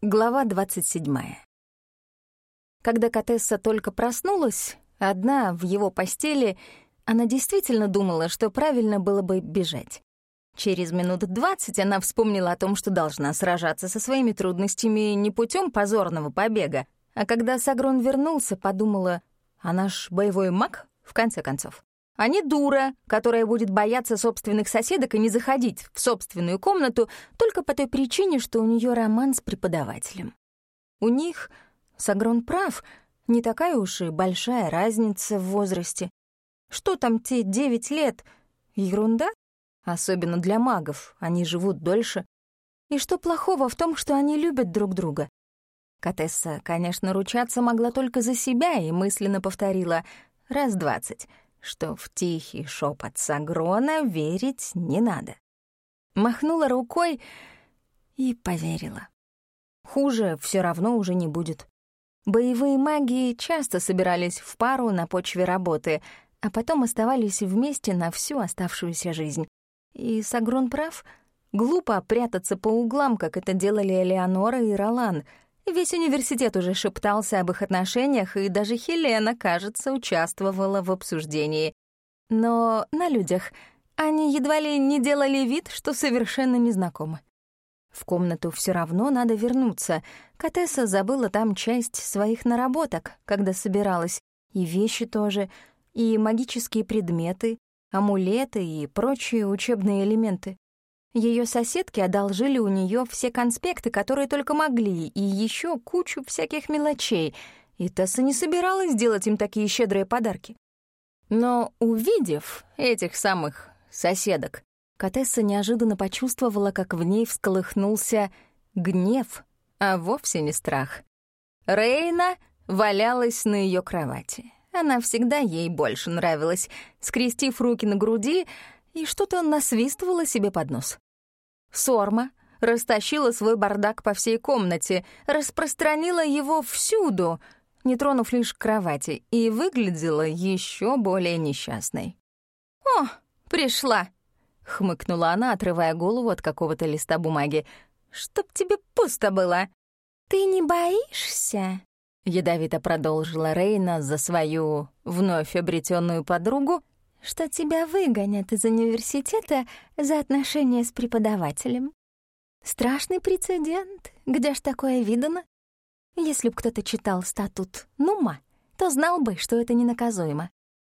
Глава 27. Когда Катесса только проснулась, одна в его постели, она действительно думала, что правильно было бы бежать. Через минут двадцать она вспомнила о том, что должна сражаться со своими трудностями не путем позорного побега, а когда Сагрон вернулся, подумала, а наш боевой маг, в конце концов, а не дура, которая будет бояться собственных соседок и не заходить в собственную комнату только по той причине, что у нее роман с преподавателем. У них, Сагрон прав, не такая уж и большая разница в возрасте. Что там те девять лет? Ерунда? Особенно для магов, они живут дольше. И что плохого в том, что они любят друг друга? Катесса, конечно, ручаться могла только за себя и мысленно повторила раз двадцать — что в тихий шепот Сагрона верить не надо. Махнула рукой и поверила. Хуже все равно уже не будет. Боевые маги часто собирались в пару на почве работы, а потом оставались вместе на всю оставшуюся жизнь. И Сагрон прав, глупо прятаться по углам, как это делали Элеонора и Ролан — Весь университет уже шептался об их отношениях, и даже Хелена, кажется, участвовала в обсуждении. Но на людях они едва ли не делали вид, что совершенно незнакомы. В комнату все равно надо вернуться. Катесса забыла там часть своих наработок, когда собиралась, и вещи тоже, и магические предметы, амулеты и прочие учебные элементы. Ее соседки одолжили у нее все конспекты, которые только могли, и еще кучу всяких мелочей, и Тесса не собиралась делать им такие щедрые подарки. Но увидев этих самых соседок, Катесса неожиданно почувствовала, как в ней всколыхнулся гнев, а вовсе не страх. Рейна валялась на ее кровати. Она всегда ей больше нравилась, скрестив руки на груди — и что-то насвистывала себе под нос. Сорма растащила свой бардак по всей комнате, распространила его всюду, не тронув лишь кровати, и выглядела еще более несчастной. «О, пришла!» — хмыкнула она, отрывая голову от какого-то листа бумаги. «Чтоб тебе пусто было!» «Ты не боишься?» — ядовито продолжила Рейна за свою вновь обретенную подругу, что тебя выгонят из университета за отношения с преподавателем. Страшный прецедент, где ж такое видано? Если б кто-то читал статут Нума, то знал бы, что это ненаказуемо.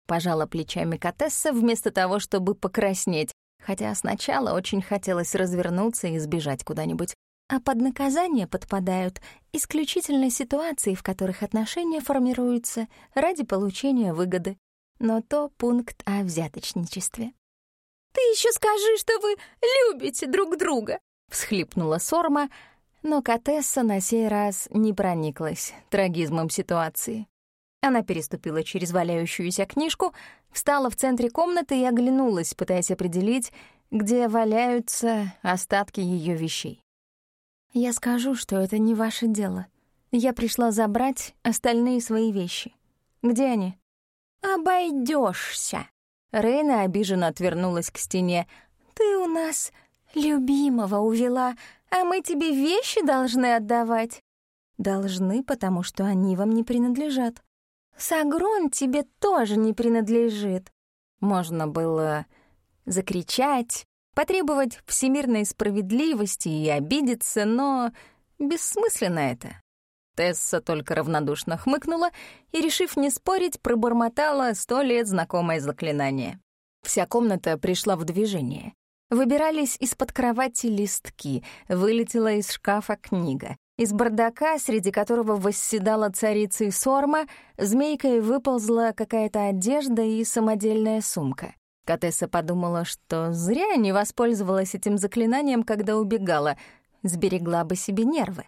Пожала плечами Катесса вместо того, чтобы покраснеть, хотя сначала очень хотелось развернуться и сбежать куда-нибудь. А под наказание подпадают исключительно ситуации, в которых отношения формируются ради получения выгоды но то пункт о взяточничестве. «Ты еще скажи, что вы любите друг друга!» — всхлипнула Сорма, но Катесса на сей раз не прониклась трагизмом ситуации. Она переступила через валяющуюся книжку, встала в центре комнаты и оглянулась, пытаясь определить, где валяются остатки ее вещей. «Я скажу, что это не ваше дело. Я пришла забрать остальные свои вещи. Где они?» Обойдешься. Рейна обиженно отвернулась к стене. «Ты у нас любимого увела, а мы тебе вещи должны отдавать». «Должны, потому что они вам не принадлежат». «Сагрон тебе тоже не принадлежит». Можно было закричать, потребовать всемирной справедливости и обидеться, но бессмысленно это. Тесса только равнодушно хмыкнула и, решив не спорить, пробормотала сто лет знакомое заклинание. Вся комната пришла в движение. Выбирались из-под кровати листки, вылетела из шкафа книга. Из бардака, среди которого восседала царица сорма, змейкой выползла какая-то одежда и самодельная сумка. Катесса подумала, что зря не воспользовалась этим заклинанием, когда убегала, сберегла бы себе нервы.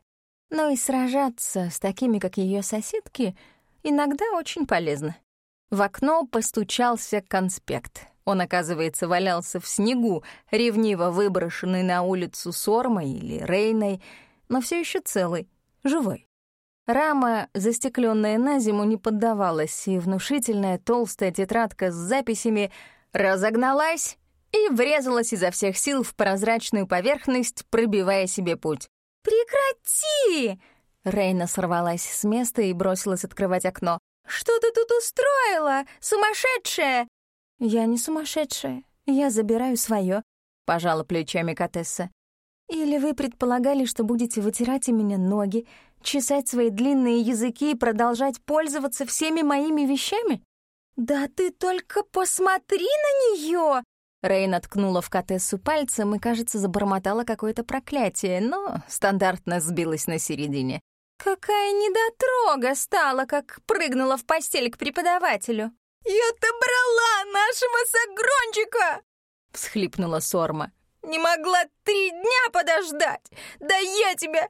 Но и сражаться с такими, как ее соседки, иногда очень полезно. В окно постучался конспект. Он, оказывается, валялся в снегу, ревниво выброшенный на улицу Сормой или Рейной, но все еще целый, живой. Рама, застекленная на зиму, не поддавалась, и внушительная толстая тетрадка с записями разогналась и врезалась изо всех сил в прозрачную поверхность, пробивая себе путь. «Прекрати!» Прекрати!» Рейна сорвалась с места и бросилась открывать окно. «Что ты тут устроила? Сумасшедшая!» «Я не сумасшедшая. Я забираю свое», — пожала плечами Катесса. «Или вы предполагали, что будете вытирать у меня ноги, чесать свои длинные языки и продолжать пользоваться всеми моими вещами?» «Да ты только посмотри на нее!» Рейна ткнула в Катессу пальцем и, кажется, забормотала какое-то проклятие, но стандартно сбилась на середине. «Какая недотрога стала, как прыгнула в постель к преподавателю!» «Я отобрала нашего сагрончика!» — всхлипнула Сорма. «Не могла три дня подождать! Да я тебя...»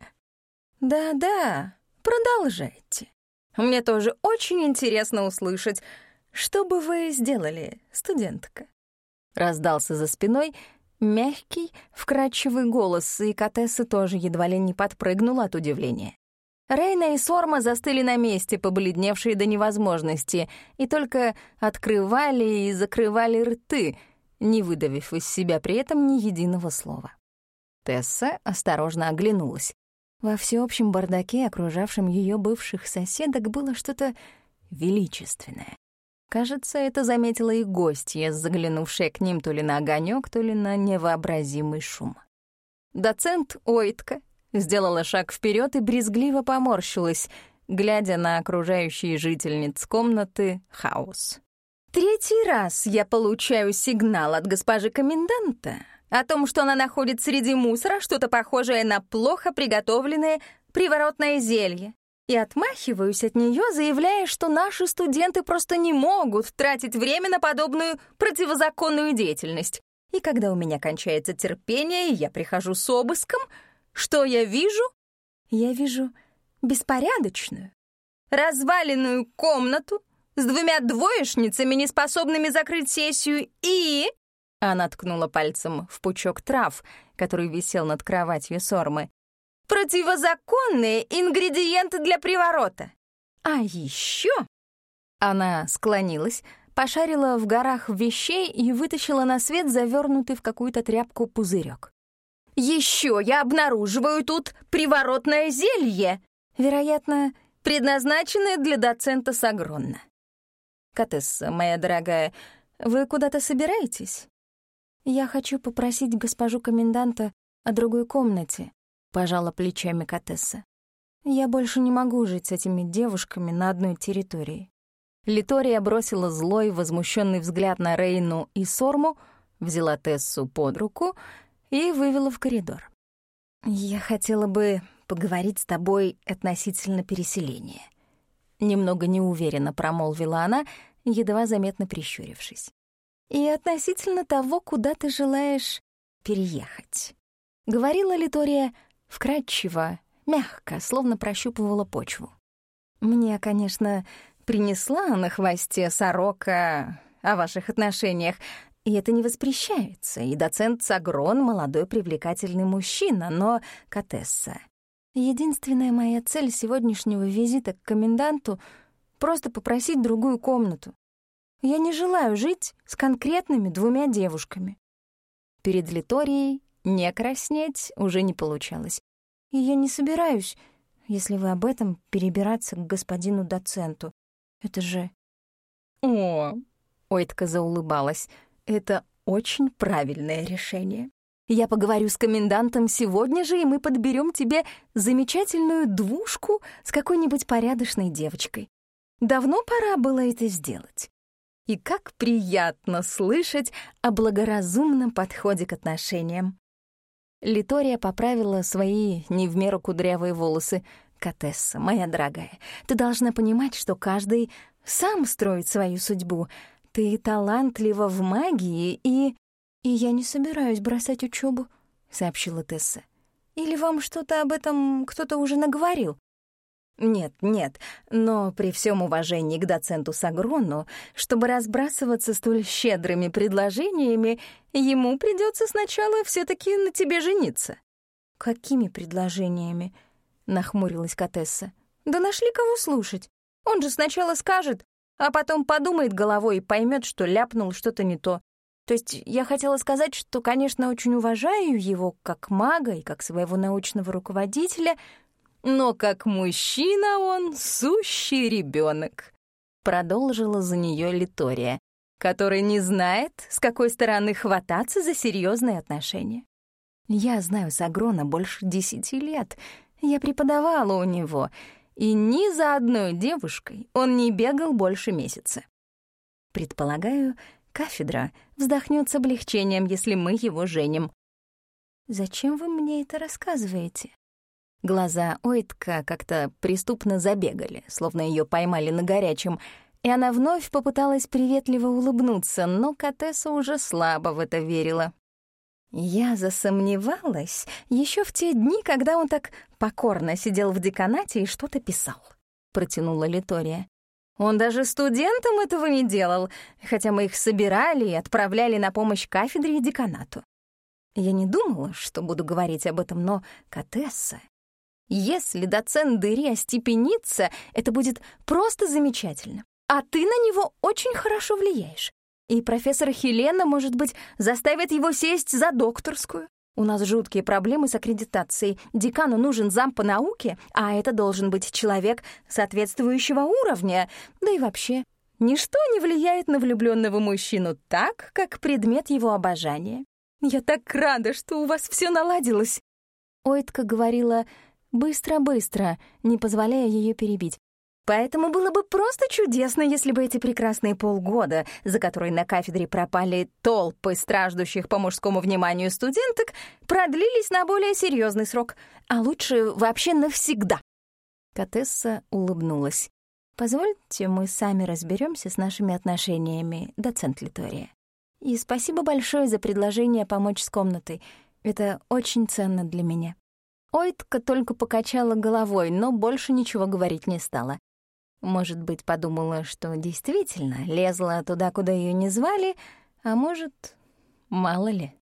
«Да-да, продолжайте. Мне тоже очень интересно услышать, что бы вы сделали, студентка?» Раздался за спиной мягкий, вкрадчивый голос, и Катесса тоже едва ли не подпрыгнула от удивления. Рейна и Сорма застыли на месте, побледневшие до невозможности, и только открывали и закрывали рты, не выдавив из себя при этом ни единого слова. Тесса осторожно оглянулась. Во всеобщем бардаке, окружавшем ее бывших соседок, было что-то величественное. Кажется, это заметила и гостья, заглянувшая к ним то ли на огонек, то ли на невообразимый шум. Доцент Ойтка сделала шаг вперед и брезгливо поморщилась, глядя на окружающие жительниц комнаты хаос. «Третий раз я получаю сигнал от госпожи коменданта о том, что она находит среди мусора что-то похожее на плохо приготовленное приворотное зелье, и отмахиваюсь от нее, заявляя, что наши студенты просто не могут тратить время на подобную противозаконную деятельность. И когда у меня кончается терпение, я прихожу с обыском — что я вижу? Я вижу беспорядочную, разваленную комнату с двумя двоечницами, неспособными закрыть сессию, и... Она ткнула пальцем в пучок трав, который висел над кроватью Сормы. «Противозаконные ингредиенты для приворота! А еще...» Она склонилась, пошарила в горах вещей и вытащила на свет завернутый в какую-то тряпку пузырек. Еще я обнаруживаю тут приворотное зелье, вероятно, предназначенное для доцента Сагронна. Катесса, моя дорогая, вы куда-то собираетесь? Я хочу попросить госпожу коменданта о другой комнате, пожала плечами Катесса. Я больше не могу жить с этими девушками на одной территории. Литория бросила злой, возмущенный взгляд на Рейну и Сорму, взяла Тессу под руку и вывела в коридор. «Я хотела бы поговорить с тобой относительно переселения», — немного неуверенно промолвила она, едва заметно прищурившись. «И относительно того, куда ты желаешь переехать». Говорила Литория вкрадчиво, мягко, словно прощупывала почву. «Мне, конечно, принесла на хвосте сорока о ваших отношениях, и это не воспрещается, и доцент Сагрон — молодой привлекательный мужчина, но Катесса. Единственная моя цель сегодняшнего визита к коменданту — просто попросить другую комнату. Я не желаю жить с конкретными двумя девушками. Перед Литорией не краснеть уже не получалось. И я не собираюсь, если вы об этом, перебираться к господину доценту. Это же... О, Ойтка заулыбалась. Это очень правильное решение. Я поговорю с комендантом сегодня же, и мы подберем тебе замечательную двушку с какой-нибудь порядочной девочкой. Давно пора было это сделать. И как приятно слышать о благоразумном подходе к отношениям. Литория поправила свои не в меру кудрявые волосы. «Катесса, моя дорогая, ты должна понимать, что каждый сам строит свою судьбу, ты талантлива в магии и... И я не собираюсь бросать учебу, сообщила Тесса. Или вам что-то об этом кто-то уже наговорил? Нет, нет, но при всем уважении к доценту Сагрону, чтобы разбрасываться столь щедрыми предложениями, ему придется сначала все таки на тебе жениться. Какими предложениями? нахмурилась Катесса. Да нашли кого слушать. Он же сначала скажет, а потом подумает головой и поймет, что ляпнул что-то не то. То есть я хотела сказать, что, конечно, очень уважаю его как мага и как своего научного руководителя, но как мужчина он сущий ребенок. Продолжила за нее Литория, который не знает, с какой стороны хвататься за серьезные отношения. Я знаю Сагрона больше десяти лет. Я преподавала у него, и ни за одной девушкой он не бегал больше месяца. Предполагаю, кафедра вздохнет с облегчением, если мы его женим. «Зачем вы мне это рассказываете?» Глаза Ойтка как-то преступно забегали, словно ее поймали на горячем, и она вновь попыталась приветливо улыбнуться, но Катесса уже слабо в это верила. Я засомневалась еще в те дни, когда он так покорно сидел в деканате и что-то писал, протянула Литория. Он даже студентам этого не делал, хотя мы их собирали и отправляли на помощь кафедре и деканату. Я не думала, что буду говорить об этом, но Катесса если доцент Дыри остепенится, это будет просто замечательно. А ты на него очень хорошо влияешь. И профессор Хелена, может быть, заставит его сесть за докторскую. У нас жуткие проблемы с аккредитацией. Декану нужен зам по науке, а это должен быть человек соответствующего уровня. Да и вообще, ничто не влияет на влюбленного мужчину так, как предмет его обожания. Я так рада, что у вас все наладилось. Ойтка говорила быстро-быстро, не позволяя ее перебить. Поэтому было бы просто чудесно, если бы эти прекрасные полгода, за которые на кафедре пропали толпы страждущих по мужскому вниманию студенток, продлились на более серьезный срок, а лучше вообще навсегда. Катесса улыбнулась. «Позвольте, мы сами разберемся с нашими отношениями, доцент Литория. И спасибо большое за предложение помочь с комнатой. Это очень ценно для меня». Ойтка только покачала головой, но больше ничего говорить не стала. Может быть, подумала, что действительно лезла туда, куда ее не звали, а может, мало ли.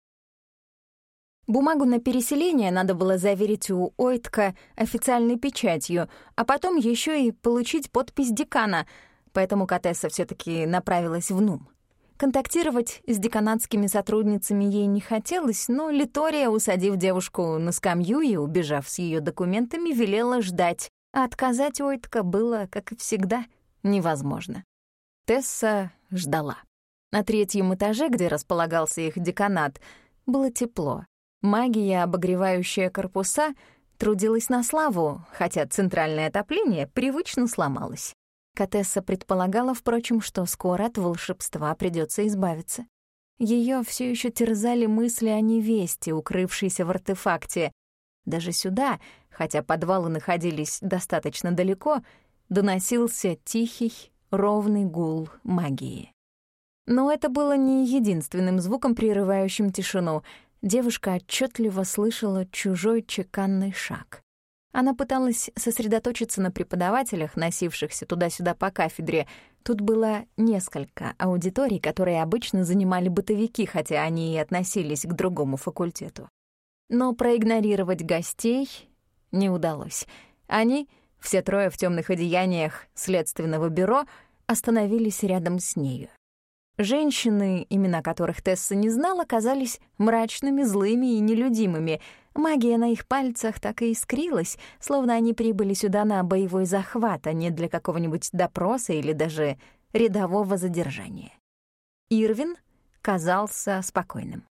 Бумагу на переселение надо было заверить у Ойтка официальной печатью, а потом еще и получить подпись декана, поэтому Катесса все таки направилась в НУМ. Контактировать с деканатскими сотрудницами ей не хотелось, но Литория, усадив девушку на скамью и убежав с ее документами, велела ждать, а отказать Ойтка было, как и всегда, невозможно. Тесса ждала. На третьем этаже, где располагался их деканат, было тепло. Магия, обогревающая корпуса, трудилась на славу, хотя центральное отопление привычно сломалось. Катесса предполагала, впрочем, что скоро от волшебства придется избавиться. Ее все еще терзали мысли о невесте, укрывшейся в артефакте. Даже сюда, хотя подвалы находились достаточно далеко, доносился тихий, ровный гул магии. Но это было не единственным звуком, прерывающим тишину. Девушка отчетливо слышала чужой чеканный шаг. Она пыталась сосредоточиться на преподавателях, носившихся туда-сюда по кафедре. Тут было несколько аудиторий, которые обычно занимали бытовики, хотя они и относились к другому факультету. Но проигнорировать гостей не удалось. Они, все трое в темных одеяниях следственного бюро, остановились рядом с нею. Женщины, имена которых Тесса не знала, казались мрачными, злыми и нелюдимыми — Магия на их пальцах так и искрилась, словно они прибыли сюда на боевой захват, а не для какого-нибудь допроса или даже рядового задержания. Ирвин казался спокойным.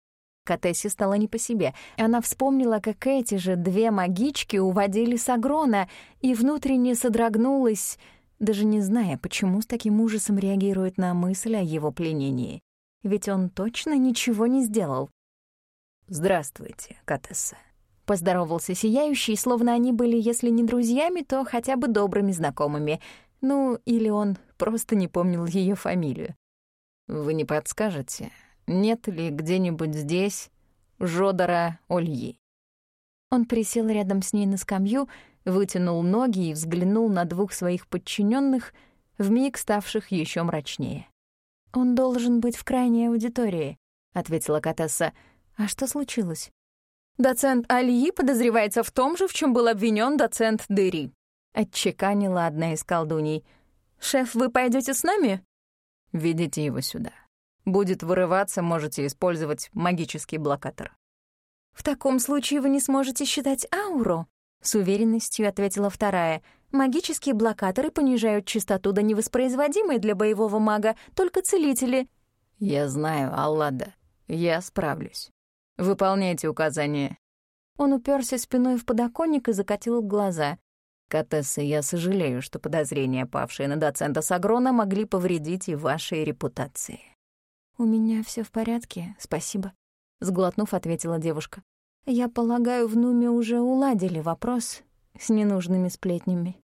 Катессе стало не по себе. Она вспомнила, как эти же две магички уводили Сагрона, и внутренне содрогнулась, даже не зная, почему с таким ужасом реагирует на мысль о его пленении. Ведь он точно ничего не сделал. «Здравствуйте, Катесса», Поздоровался Сияющий, словно они были, если не друзьями, то хотя бы добрыми знакомыми. Ну, или он просто не помнил ее фамилию. «Вы не подскажете, нет ли где-нибудь здесь Жодора Ольи?» Он присел рядом с ней на скамью, вытянул ноги и взглянул на двух своих подчиненных, вмиг ставших еще мрачнее. «Он должен быть в крайней аудитории», — ответила Катесса. «А что случилось?» Доцент Алии подозревается в том же, в чем был обвинен доцент Дыри. Отчеканила одна из колдуней. «Шеф, вы пойдете с нами?» «Ведите его сюда. Будет вырываться, можете использовать магический блокатор». «В таком случае вы не сможете считать ауру?» — с уверенностью ответила вторая. «Магические блокаторы понижают частоту до невоспроизводимой для боевого мага, только целители». «Я знаю, Аллада. Я справлюсь. Выполняйте указания». Он уперся спиной в подоконник и закатил глаза. «Катесса, я сожалею, что подозрения, павшие на доцента Сагрона, могли повредить и вашей репутации». «У меня все в порядке, спасибо», — сглотнув, ответила девушка. «Я полагаю, в Нуме уже уладили вопрос с ненужными сплетнями».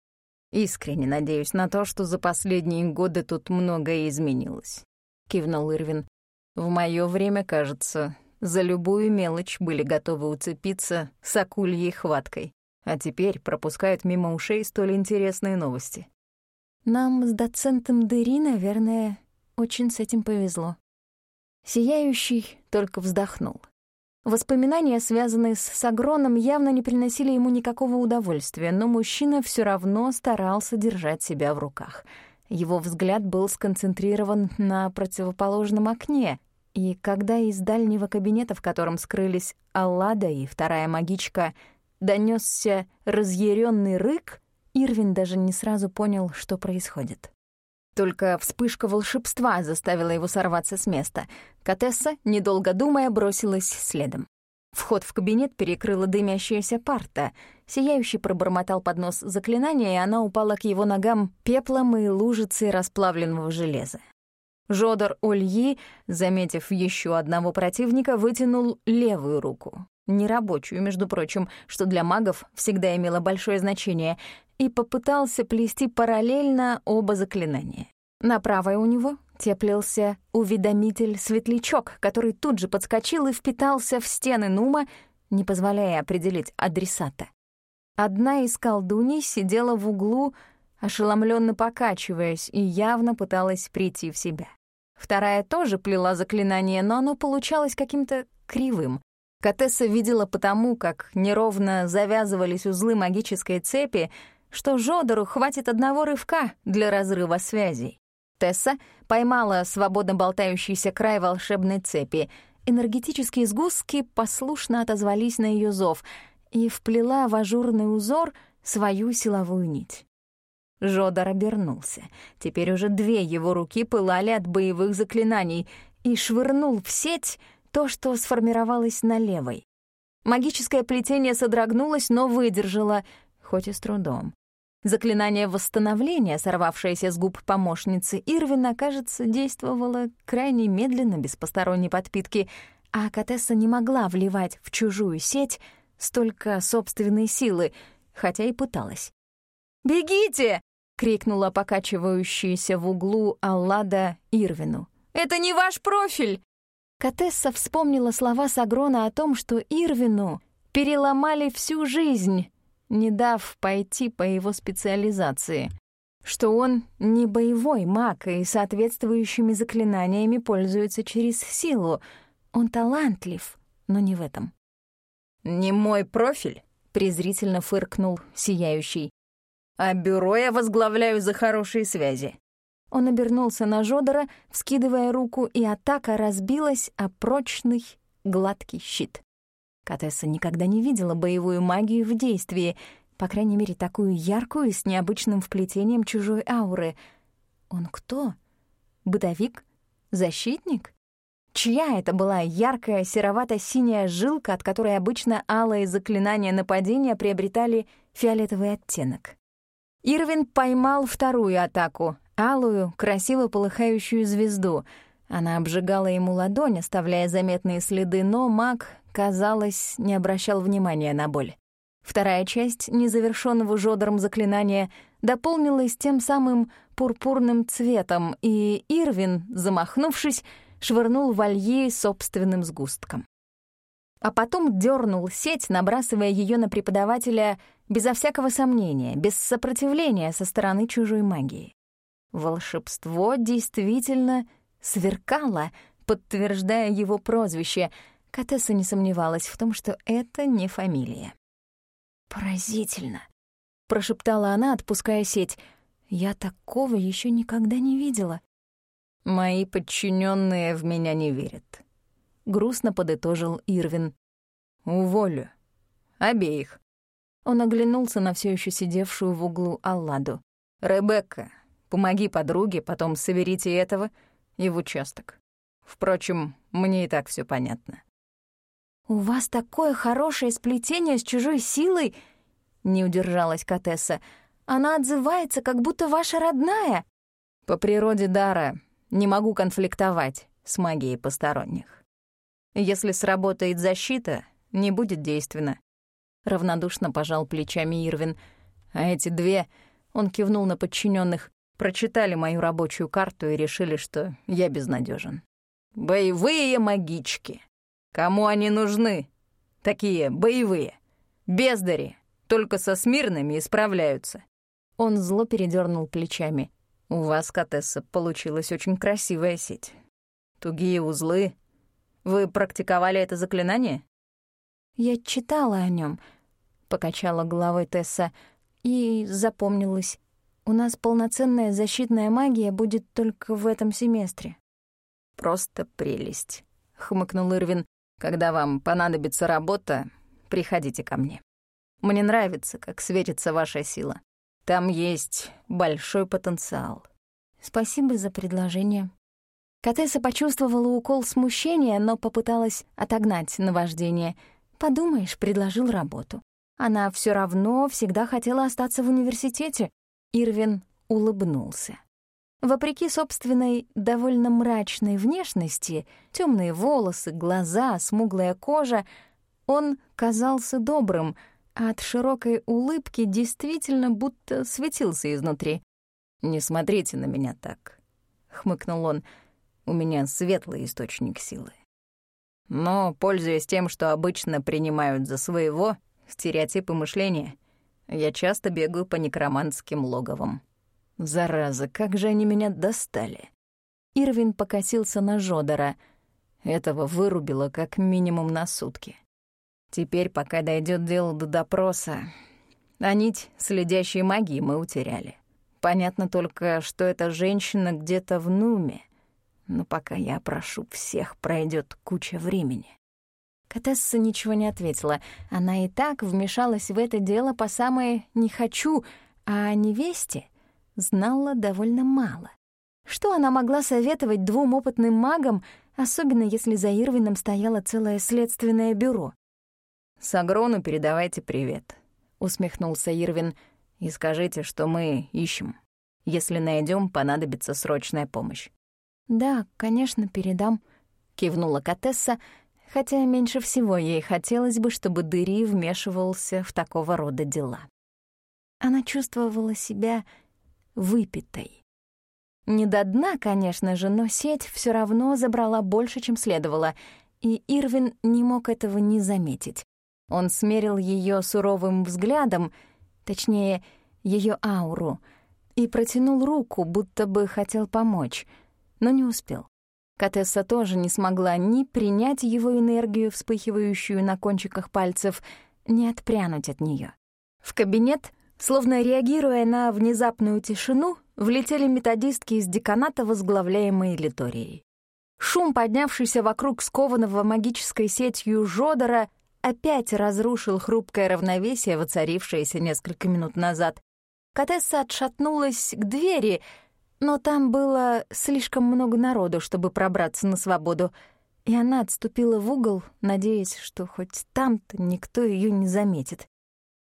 «Искренне надеюсь на то, что за последние годы тут многое изменилось», — кивнул Ирвин. «В моё время, кажется, за любую мелочь были готовы уцепиться с акульей хваткой, а теперь пропускают мимо ушей столь интересные новости». «Нам с доцентом Дыри, наверное, очень с этим повезло», Сияющий только вздохнул. Воспоминания, связанные с Сагроном, явно не приносили ему никакого удовольствия, но мужчина все равно старался держать себя в руках. Его взгляд был сконцентрирован на противоположном окне, и когда из дальнего кабинета, в котором скрылись Аллада и вторая магичка, донесся разъяренный рык, Ирвин даже не сразу понял, что происходит. Только вспышка волшебства заставила его сорваться с места. Катесса, недолго думая, бросилась следом. Вход в кабинет перекрыла дымящаяся парта. Сияющий пробормотал под нос заклинание, и она упала к его ногам пеплом и лужицей расплавленного железа. Жодор Ольи, заметив еще одного противника, вытянул левую руку, нерабочую, между прочим, что для магов всегда имело большое значение, и попытался плести параллельно оба заклинания. На правой у него теплился уведомитель-светлячок, который тут же подскочил и впитался в стены Нума, не позволяя определить адресата. Одна из колдуней сидела в углу, ошеломленно покачиваясь, и явно пыталась прийти в себя. Вторая тоже плела заклинание, но оно получалось каким-то кривым. Катесса видела потому, как неровно завязывались узлы магической цепи, что Жодору хватит одного рывка для разрыва связей. Тесса поймала свободно болтающийся край волшебной цепи. Энергетические сгустки послушно отозвались на ее зов и вплела в ажурный узор свою силовую нить. Жодор обернулся. Теперь уже две его руки пылали от боевых заклинаний и швырнул в сеть то, что сформировалось на левой. Магическое плетение содрогнулось, но выдержало, хоть и с трудом. Заклинание восстановления, сорвавшееся с губ помощницы Ирвина, кажется, действовало крайне медленно, без посторонней подпитки, а Катесса не могла вливать в чужую сеть столько собственной силы, хотя и пыталась. «Бегите!» — крикнула покачивающаяся в углу Аллада Ирвину. «Это не ваш профиль!» Катесса вспомнила слова Сагрона о том, что Ирвину переломали всю жизнь, не дав пойти по его специализации, что он не боевой маг и соответствующими заклинаниями пользуется через силу. Он талантлив, но не в этом. «Не мой профиль», — презрительно фыркнул Сияющий. «А бюро я возглавляю за хорошие связи». Он обернулся на Жодора, вскидывая руку, и атака разбилась о прочный, гладкий щит. Катесса никогда не видела боевую магию в действии, по крайней мере, такую яркую с необычным вплетением чужой ауры. Он кто? Бытовик? Защитник? Чья это была яркая серовато-синяя жилка, от которой обычно алые заклинания нападения приобретали фиолетовый оттенок? Ирвин поймал вторую атаку, алую, красиво полыхающую звезду. Она обжигала ему ладонь, оставляя заметные следы, но маг казалось, не обращал внимания на боль. Вторая часть незавершенного жодором заклинания дополнилась тем самым пурпурным цветом, и Ирвин, замахнувшись, швырнул волье собственным сгустком. А потом дернул сеть, набрасывая ее на преподавателя безо всякого сомнения, без сопротивления со стороны чужой магии. Волшебство действительно сверкало, подтверждая его прозвище — Катесса не сомневалась в том, что это не фамилия. «Поразительно», — прошептала она, отпуская сеть. «Я такого еще никогда не видела». «Мои подчиненные в меня не верят», — грустно подытожил Ирвин. «Уволю. Обеих». Он оглянулся на все еще сидевшую в углу Алладу. «Ребекка, помоги подруге, потом соберите этого и в участок. Впрочем, мне и так все понятно». «У вас такое хорошее сплетение с чужой силой!» — не удержалась Катесса. «Она отзывается, как будто ваша родная!» «По природе дара не могу конфликтовать с магией посторонних. Если сработает защита, не будет действенно». Равнодушно пожал плечами Ирвин. А эти две, он кивнул на подчиненных, прочитали мою рабочую карту и решили, что я безнадежен. «Боевые магички!» Кому они нужны? Такие боевые. Бездари. Только со смирными исправляются. Он зло передернул плечами. У вас, Катесса, получилась очень красивая сеть. Тугие узлы. Вы практиковали это заклинание? Я читала о нем, покачала головой Тесса, и запомнилась. У нас полноценная защитная магия будет только в этом семестре. Просто прелесть, хмыкнул Ирвин, когда вам понадобится работа, приходите ко мне. Мне нравится, как светится ваша сила. Там есть большой потенциал. Спасибо за предложение. Катесса почувствовала укол смущения, но попыталась отогнать наваждение. Подумаешь, предложил работу. Она все равно всегда хотела остаться в университете. Ирвин улыбнулся. Вопреки собственной довольно мрачной внешности, темные волосы, глаза, смуглая кожа, он казался добрым, а от широкой улыбки действительно будто светился изнутри. «Не смотрите на меня так», — хмыкнул он, — «у меня светлый источник силы. Но, пользуясь тем, что обычно принимают за своего, стереотипы мышления, я часто бегаю по некроманским логовам». Зараза, как же они меня достали. Ирвин покосился на Жодора. Этого вырубило как минимум на сутки. Теперь, пока дойдет дело до допроса, а нить следящей магии мы утеряли. Понятно только, что эта женщина где-то в Нуме. Но пока я прошу всех, пройдет куча времени. Катесса ничего не ответила. Она и так вмешалась в это дело по самое «не хочу», а о невесте знала довольно мало. Что она могла советовать двум опытным магам, особенно если за Ирвином стояло целое следственное бюро? «Сагрону передавайте привет», — усмехнулся Ирвин, «и скажите, что мы ищем. Если найдем, понадобится срочная помощь». «Да, конечно, передам», — кивнула Катесса, хотя меньше всего ей хотелось бы, чтобы Дыри вмешивался в такого рода дела. Она чувствовала себя выпитой. Не до дна, конечно же, но сеть все равно забрала больше, чем следовало, и Ирвин не мог этого не заметить. Он смерил ее суровым взглядом, точнее, ее ауру, и протянул руку, будто бы хотел помочь, но не успел. Катесса тоже не смогла ни принять его энергию, вспыхивающую на кончиках пальцев, ни отпрянуть от нее. В кабинет Словно реагируя на внезапную тишину, влетели методистки из деканата, возглавляемые Литорией. Шум, поднявшийся вокруг скованного магической сетью Жодора, опять разрушил хрупкое равновесие, воцарившееся несколько минут назад. Катесса отшатнулась к двери, но там было слишком много народу, чтобы пробраться на свободу, и она отступила в угол, надеясь, что хоть там-то никто ее не заметит.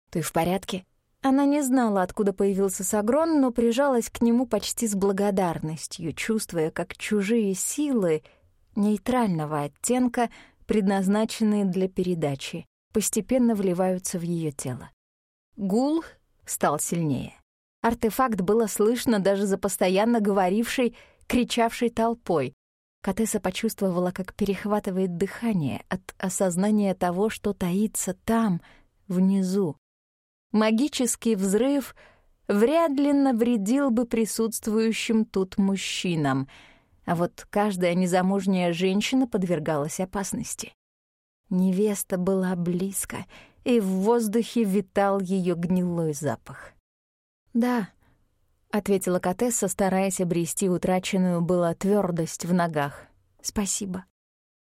«Ты в порядке?» Она не знала, откуда появился Сагрон, но прижалась к нему почти с благодарностью, чувствуя, как чужие силы нейтрального оттенка, предназначенные для передачи, постепенно вливаются в ее тело. Гул стал сильнее. Артефакт было слышно даже за постоянно говорившей, кричавшей толпой. Катесса почувствовала, как перехватывает дыхание от осознания того, что таится там, внизу, магический взрыв вряд ли навредил бы присутствующим тут мужчинам, а вот каждая незамужняя женщина подвергалась опасности. Невеста была близко, и в воздухе витал ее гнилой запах. «Да», — ответила Катесса, стараясь обрести утраченную была твердость в ногах. «Спасибо».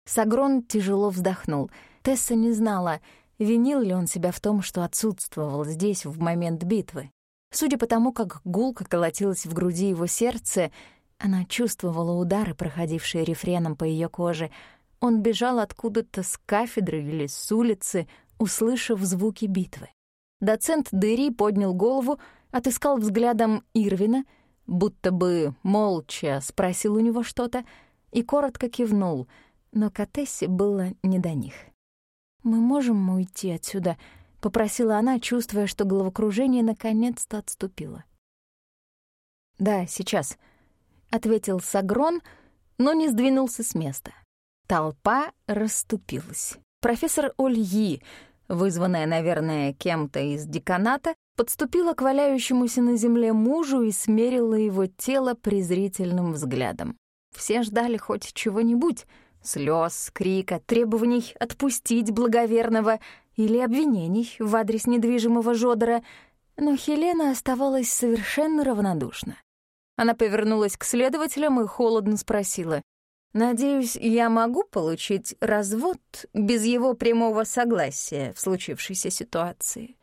Сагрон тяжело вздохнул. Тесса не знала, винил ли он себя в том, что отсутствовал здесь в момент битвы. Судя по тому, как гулко колотилось в груди его сердце, она чувствовала удары, проходившие рефреном по ее коже. Он бежал откуда-то с кафедры или с улицы, услышав звуки битвы. Доцент Дери поднял голову, отыскал взглядом Ирвина, будто бы молча спросил у него что-то и коротко кивнул, но Катессе было не до них. «Мы можем уйти отсюда?» — попросила она, чувствуя, что головокружение наконец-то отступило. «Да, сейчас», — ответил Сагрон, но не сдвинулся с места. Толпа расступилась. Профессор Ольи, вызванная, наверное, кем-то из деканата, подступила к валяющемуся на земле мужу и смерила его тело презрительным взглядом. Все ждали хоть чего-нибудь — слез, крика, требований отпустить благоверного или обвинений в адрес недвижимого Жодора, но Хелена оставалась совершенно равнодушна. Она повернулась к следователям и холодно спросила. «Надеюсь, я могу получить развод без его прямого согласия в случившейся ситуации?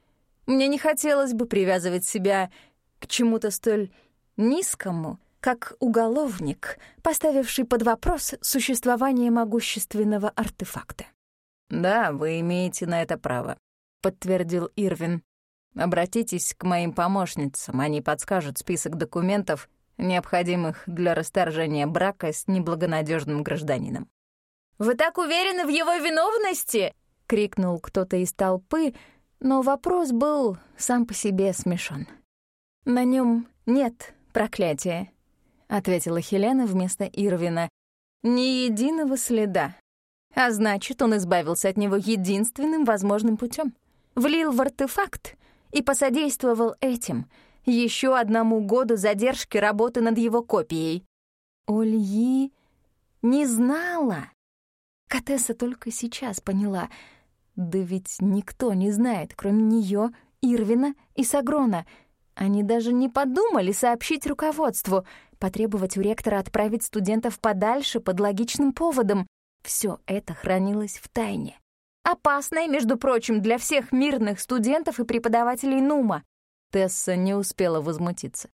Мне не хотелось бы привязывать себя к чему-то столь низкому, как уголовник, поставивший под вопрос существование могущественного артефакта». «Да, вы имеете на это право», — подтвердил Ирвин. «Обратитесь к моим помощницам, они подскажут список документов, необходимых для расторжения брака с неблагонадежным гражданином. «Вы так уверены в его виновности?» — крикнул кто-то из толпы, но вопрос был сам по себе смешон. «На нем нет проклятия», — ответила Хелена вместо Ирвина. «Ни единого следа. А значит, он избавился от него единственным возможным путем. Влил в артефакт и посодействовал этим — еще одному году задержки работы над его копией. Ольи не знала. Катесса только сейчас поняла. Да ведь никто не знает, кроме нее, Ирвина и Сагрона. Они даже не подумали сообщить руководству, потребовать у ректора отправить студентов подальше под логичным поводом. Все это хранилось в тайне. Опасное, между прочим, для всех мирных студентов и преподавателей НУМа. Тесса не успела возмутиться.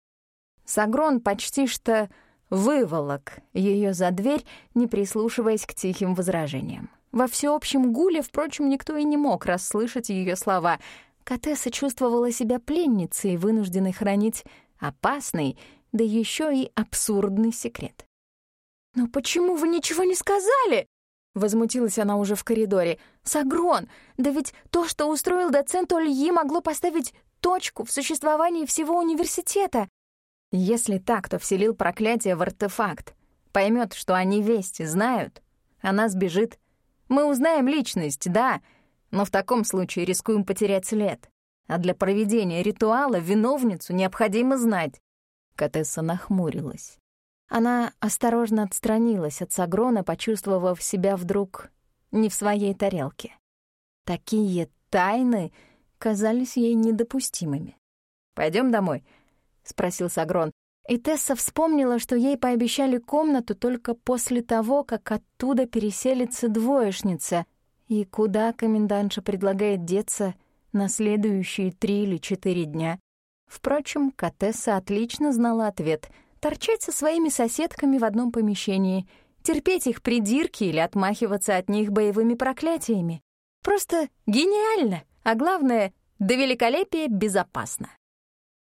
Сагрон почти что выволок ее за дверь, не прислушиваясь к тихим возражениям. Во всеобщем гуле, впрочем, никто и не мог расслышать ее слова. Катесса чувствовала себя пленницей, вынужденной хранить опасный, да еще и абсурдный секрет. «Но почему вы ничего не сказали?» Возмутилась она уже в коридоре. «Сагрон, да ведь то, что устроил доцент Ольи, могло поставить точку в существовании всего университета. Если так, кто вселил проклятие в артефакт, поймет, что они вести знают, она сбежит. Мы узнаем личность, да, но в таком случае рискуем потерять след. А для проведения ритуала виновницу необходимо знать. Катесса нахмурилась. Она осторожно отстранилась от Сагрона, почувствовав себя вдруг не в своей тарелке. Такие тайны казались ей недопустимыми. Пойдем домой?» — спросил Сагрон. И Тесса вспомнила, что ей пообещали комнату только после того, как оттуда переселится двоечница, и куда комендантша предлагает деться на следующие три или четыре дня. Впрочем, Катесса отлично знала ответ — торчать со своими соседками в одном помещении, терпеть их придирки или отмахиваться от них боевыми проклятиями. Просто гениально! А главное, до великолепия безопасно.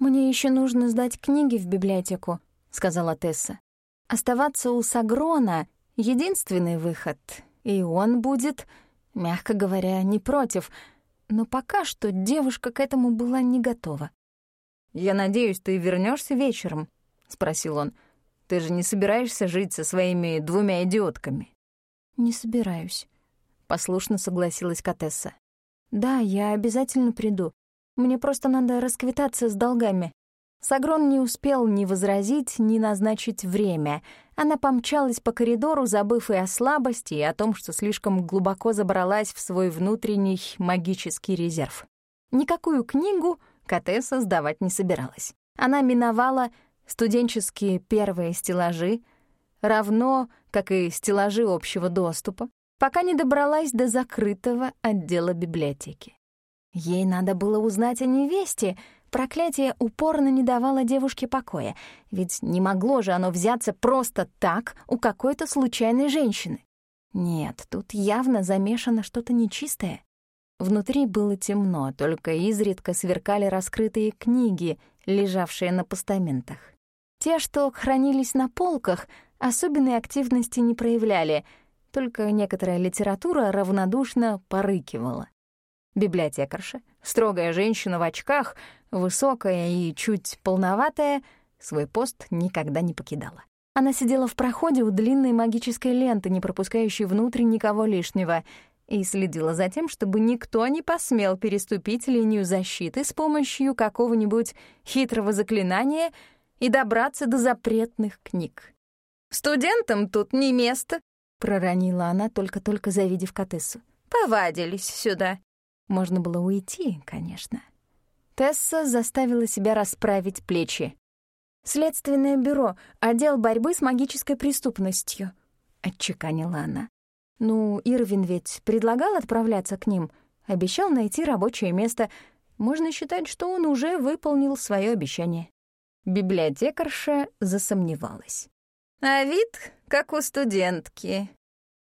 «Мне еще нужно сдать книги в библиотеку», — сказала Тесса. «Оставаться у Сагрона — единственный выход, и он будет, мягко говоря, не против, но пока что девушка к этому была не готова. «Я надеюсь, ты вернешься вечером?» — спросил он. «Ты же не собираешься жить со своими двумя идиотками?» «Не собираюсь», — послушно согласилась Катесса. «Да, я обязательно приду. Мне просто надо расквитаться с долгами». Сагрон не успел ни возразить, ни назначить время. Она помчалась по коридору, забыв и о слабости, и о том, что слишком глубоко забралась в свой внутренний магический резерв. Никакую книгу Катесса сдавать не собиралась. Она миновала студенческие первые стеллажи, равно как и стеллажи общего доступа, пока не добралась до закрытого отдела библиотеки. Ей надо было узнать о невесте, проклятие упорно не давало девушке покоя, ведь не могло же оно взяться просто так у какой-то случайной женщины. Нет, тут явно замешано что-то нечистое. Внутри было темно, только изредка сверкали раскрытые книги, лежавшие на постаментах. Те, что хранились на полках, особенной активности не проявляли, только некоторая литература равнодушно порыкивала. Библиотекарша, строгая женщина в очках, высокая и чуть полноватая, свой пост никогда не покидала. Она сидела в проходе у длинной магической ленты, не пропускающей внутрь никого лишнего, и следила за тем, чтобы никто не посмел переступить линию защиты с помощью какого-нибудь хитрого заклинания и добраться до запретных книг. «Студентам тут не место», — проронила она, только-только завидев Катессу. «Повадились сюда». Можно было уйти, конечно. Тесса заставила себя расправить плечи. «Следственное бюро, отдел борьбы с магической преступностью», — отчеканила она. «Ну, Ирвин ведь предлагал отправляться к ним, обещал найти рабочее место. Можно считать, что он уже выполнил свое обещание». Библиотекарша засомневалась. «А вид, как у студентки».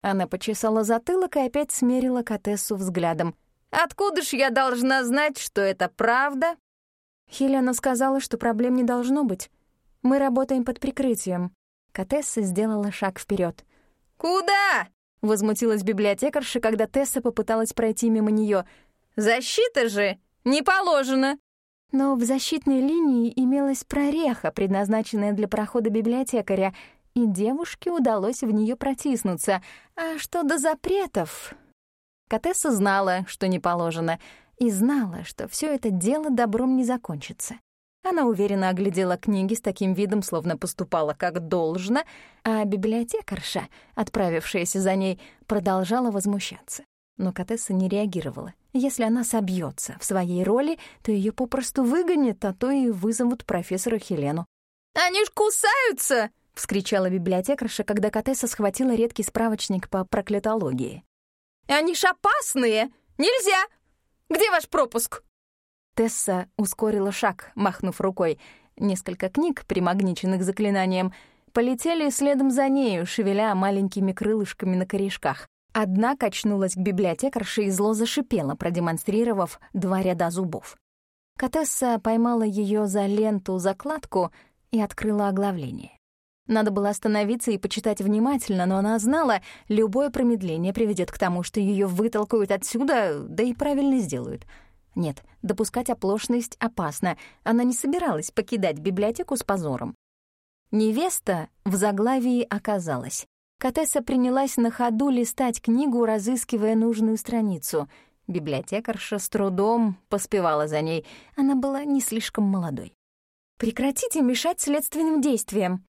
Она почесала затылок и опять смерила Катессу взглядом. «Откуда ж я должна знать, что это правда?» Хелена сказала, что проблем не должно быть. Мы работаем под прикрытием. Катесса сделала шаг вперед. «Куда?» — возмутилась библиотекарша, когда Тесса попыталась пройти мимо нее. «Защита же! Не положено!» Но в защитной линии имелась прореха, предназначенная для прохода библиотекаря, и девушке удалось в нее протиснуться. А что до запретов? Катесса знала, что не положено, и знала, что все это дело добром не закончится. Она уверенно оглядела книги с таким видом, словно поступала как должно, а библиотекарша, отправившаяся за ней, продолжала возмущаться. Но Катесса не реагировала. Если она собьется в своей роли, то ее попросту выгонят, а то и вызовут профессора Хелену. «Они ж кусаются!» — вскричала библиотекарша, когда Катесса схватила редкий справочник по проклятологии. «Они ж опасные! Нельзя! Где ваш пропуск?» Тесса ускорила шаг, махнув рукой. Несколько книг, примагниченных заклинанием, полетели следом за нею, шевеля маленькими крылышками на корешках. Одна качнулась к библиотекарше и зло зашипела, продемонстрировав два ряда зубов. Катесса поймала ее за ленту-закладку и открыла оглавление. Надо было остановиться и почитать внимательно, но она знала, любое промедление приведет к тому, что ее вытолкают отсюда, да и правильно сделают. Нет, допускать оплошность опасно. Она не собиралась покидать библиотеку с позором. Невеста в заглавии оказалась. Катесса принялась на ходу листать книгу, разыскивая нужную страницу. Библиотекарша с трудом поспевала за ней. Она была не слишком молодой. «Прекратите мешать следственным действиям!»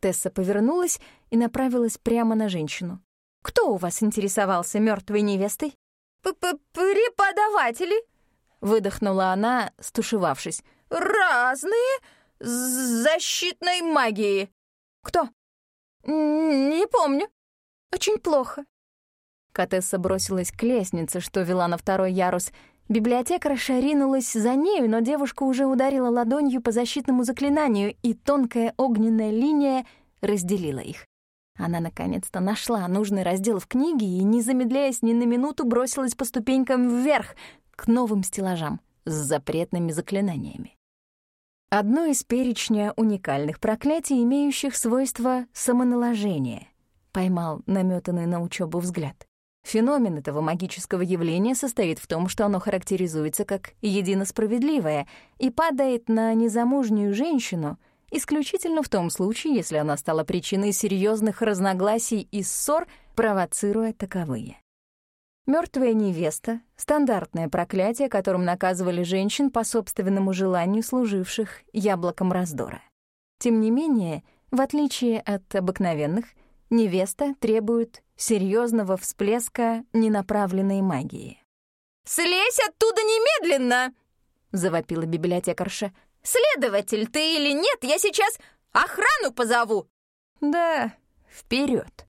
Тесса повернулась и направилась прямо на женщину. «Кто у вас интересовался мертвой невестой?» П -п «Преподаватели!» — выдохнула она, стушевавшись. «Разные защитной магии!» «Кто?» «Не помню. Очень плохо». Катесса бросилась к лестнице, что вела на второй ярус. Библиотека ринулась за нею, но девушка уже ударила ладонью по защитному заклинанию, и тонкая огненная линия разделила их. Она наконец-то нашла нужный раздел в книге и, не замедляясь ни на минуту, бросилась по ступенькам вверх, к новым стеллажам с запретными заклинаниями. Одно из перечня уникальных проклятий, имеющих свойство самоналожения, поймал наметанный на учебу взгляд. Феномен этого магического явления состоит в том, что оно характеризуется как единосправедливое и падает на незамужнюю женщину исключительно в том случае, если она стала причиной серьезных разногласий и ссор, провоцируя таковые. Мертвая невеста — стандартное проклятие, которым наказывали женщин по собственному желанию, служивших яблоком раздора. Тем не менее, в отличие от обыкновенных, невеста требует серьезного всплеска ненаправленной магии. «Слезь оттуда немедленно!» — завопила библиотекарша. «Следователь ты или нет, я сейчас охрану позову!» «Да, вперед.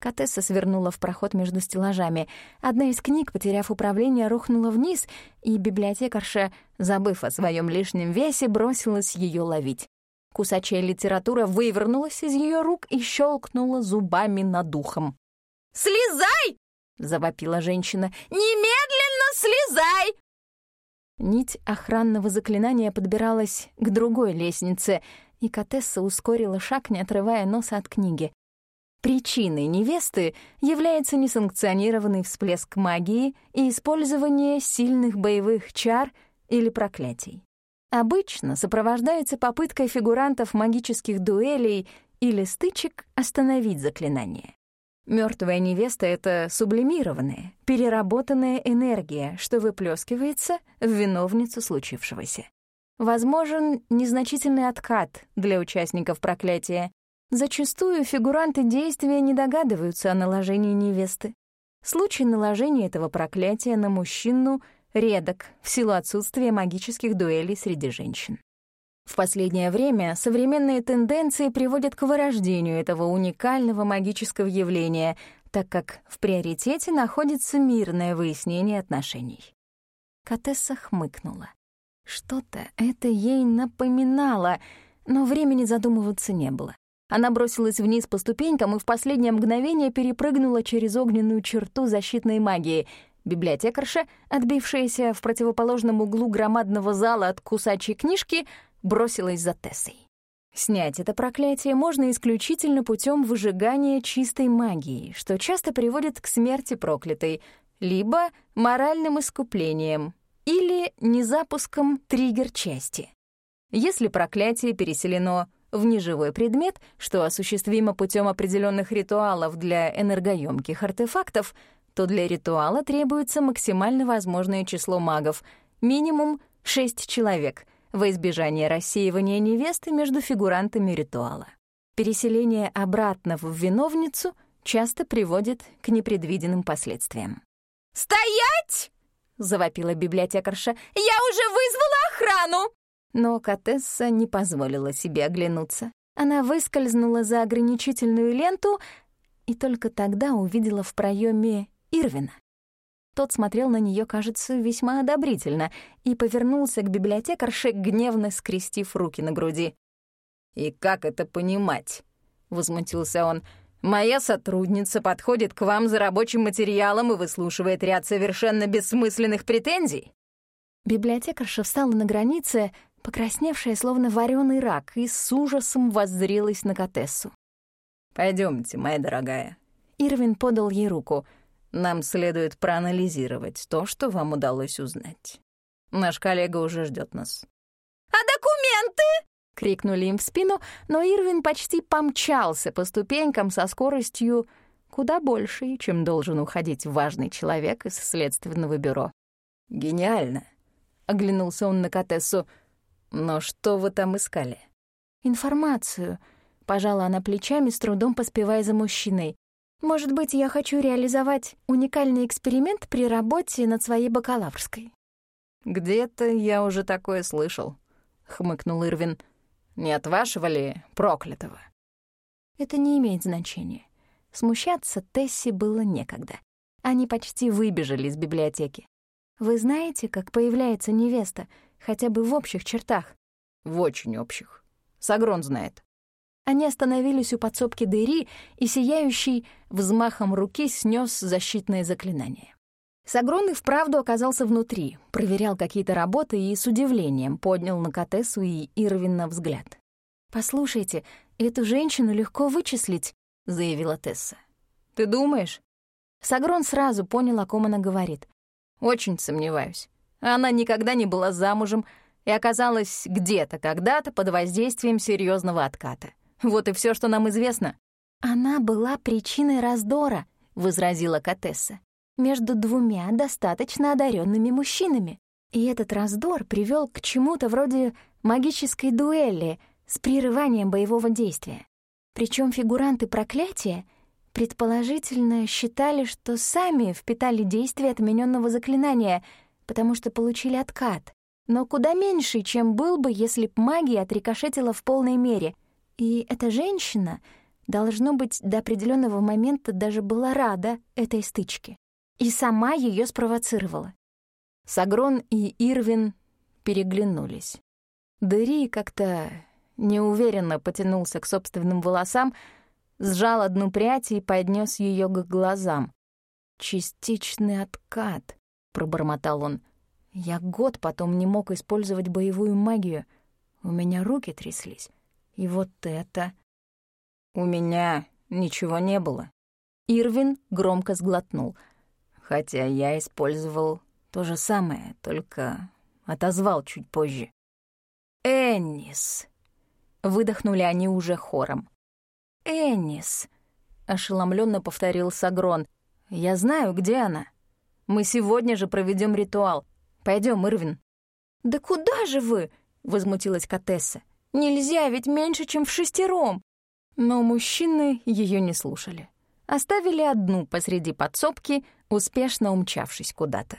Катесса свернула в проход между стеллажами. Одна из книг, потеряв управление, рухнула вниз, и библиотекарша, забыв о своем лишнем весе, бросилась ее ловить. Кусачая литература вывернулась из ее рук и щелкнула зубами над ухом. «Слезай!» — завопила женщина. «Немедленно слезай!» Нить охранного заклинания подбиралась к другой лестнице, и Катесса ускорила шаг, не отрывая носа от книги. Причиной невесты является несанкционированный всплеск магии и использование сильных боевых чар или проклятий. Обычно сопровождается попыткой фигурантов магических дуэлей или стычек остановить заклинание. Мертвая невеста — это сублимированная, переработанная энергия, что выплескивается в виновницу случившегося. Возможен незначительный откат для участников проклятия, Зачастую фигуранты действия не догадываются о наложении невесты. Случай наложения этого проклятия на мужчину редок в силу отсутствия магических дуэлей среди женщин. В последнее время современные тенденции приводят к вырождению этого уникального магического явления, так как в приоритете находится мирное выяснение отношений. Катесса хмыкнула. Что-то это ей напоминало, но времени задумываться не было. Она бросилась вниз по ступенькам и в последнее мгновение перепрыгнула через огненную черту защитной магии. Библиотекарша, отбившаяся в противоположном углу громадного зала от кусачей книжки, бросилась за Тессой. Снять это проклятие можно исключительно путем выжигания чистой магии, что часто приводит к смерти проклятой, либо моральным искуплением, или незапуском триггер-части. Если проклятие переселено в неживой предмет, что осуществимо путем определенных ритуалов для энергоемких артефактов, то для ритуала требуется максимально возможное число магов, минимум 6 человек, во избежание рассеивания невесты между фигурантами ритуала. Переселение обратно в виновницу часто приводит к непредвиденным последствиям. «Стоять!» — завопила библиотекарша. «Я уже вызвала охрану!» Но Катесса не позволила себе оглянуться. Она выскользнула за ограничительную ленту и только тогда увидела в проеме Ирвина. Тот смотрел на нее, кажется, весьма одобрительно и повернулся к библиотекарше, гневно скрестив руки на груди. «И как это понимать?» — возмутился он. «Моя сотрудница подходит к вам за рабочим материалом и выслушивает ряд совершенно бессмысленных претензий?» Библиотекарша встала на границе, покрасневшая, словно вареный рак, и с ужасом воззрелась на Катессу. Пойдемте, моя дорогая». Ирвин подал ей руку. «Нам следует проанализировать то, что вам удалось узнать. Наш коллега уже ждет нас». «А документы?» — крикнули им в спину, но Ирвин почти помчался по ступенькам со скоростью куда большей, чем должен уходить важный человек из следственного бюро. «Гениально!» — оглянулся он на Катессу. «Но что вы там искали?» «Информацию», — пожала она плечами, с трудом поспевая за мужчиной. «Может быть, я хочу реализовать уникальный эксперимент при работе над своей бакалаврской». «Где-то я уже такое слышал», — хмыкнул Ирвин. «Не от вашего ли проклятого?» Это не имеет значения. Смущаться Тесси было некогда. Они почти выбежали из библиотеки. Вы знаете, как появляется невеста, хотя бы в общих чертах?» «В очень общих. Сагрон знает». Они остановились у подсобки Дэри, и сияющий взмахом руки снес защитное заклинание. Сагрон и вправду оказался внутри, проверял какие-то работы и с удивлением поднял на Катессу и Ирвина взгляд. «Послушайте, эту женщину легко вычислить», — заявила Тесса. «Ты думаешь?» Сагрон сразу понял, о ком она говорит. Очень сомневаюсь. Она никогда не была замужем и оказалась где-то когда-то под воздействием серьезного отката. Вот и все, что нам известно. Она была причиной раздора, возразила Катесса, между двумя достаточно одаренными мужчинами. И этот раздор привел к чему-то вроде магической дуэли с прерыванием боевого действия. Причем фигуранты проклятия Предположительно, считали, что сами впитали действие отмененного заклинания, потому что получили откат, но куда меньше, чем был бы, если б магия отрикошетила в полной мере. И эта женщина должно быть, до определенного момента даже была рада этой стычке. И сама ее спровоцировала. Сагрон и Ирвин переглянулись. Дери как-то неуверенно потянулся к собственным волосам, сжал одну прядь и поднес ее к глазам. «Частичный откат», — пробормотал он. «Я год потом не мог использовать боевую магию. У меня руки тряслись. И вот это...» «У меня ничего не было». Ирвин громко сглотнул. Хотя я использовал то же самое, только отозвал чуть позже. «Эннис!» — выдохнули они уже хором. «Эннис!» — ошеломленно повторил Сагрон. «Я знаю, где она. Мы сегодня же проведем ритуал. Пойдем, Ирвин». «Да куда же вы?» — возмутилась Катесса. «Нельзя, ведь меньше, чем в шестером». Но мужчины ее не слушали. Оставили одну посреди подсобки, успешно умчавшись куда-то.